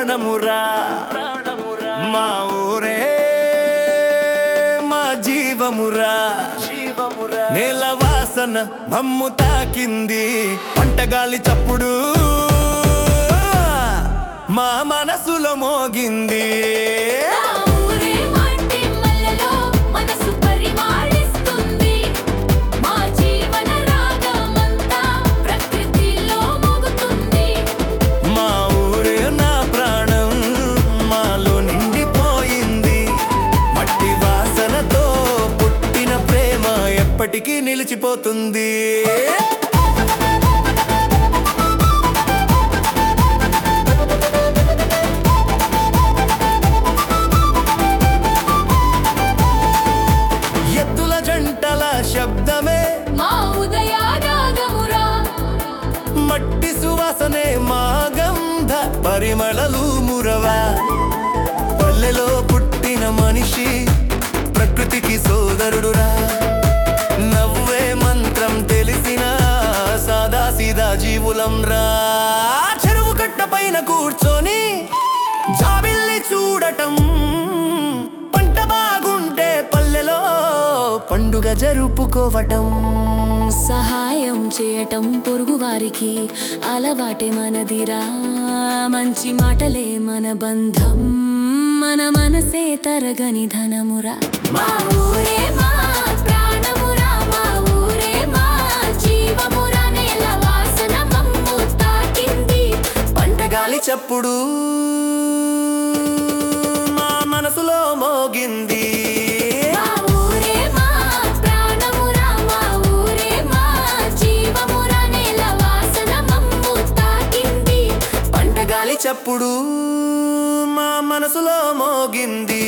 ప్రాణమురా మా ఊరే మా జీవమురా. నేల వాసన మమ్ము తాకింది పంటగాలి చప్పుడు మా మనసులో మోగింది. ఎప్పటికీ నిలిచిపోతుంది. ఎత్తుల జంటల శబ్దమే. మట్టి సువాసనే మా గంధ పరిమళలు మురవా. పల్లెలో పుట్టిన మనిషి సాదా జీవులం రా. చెరువు కట్ట పైన కూర్చొని జాబిల్లి చూడటం. పంట బాగుంటే పల్లెలో పండుగ జరుపుకోవటం. సహాయం చేయటం పొరుగు వారికి అలవాటే మనదిరా. మంచి మాటలే మన బంధం మన మనసే తరగని ధనమురా. మా ఊరే చప్పుడు మా మనసులో మోగింది. చప్పుడు మా మనసులో మోగింది.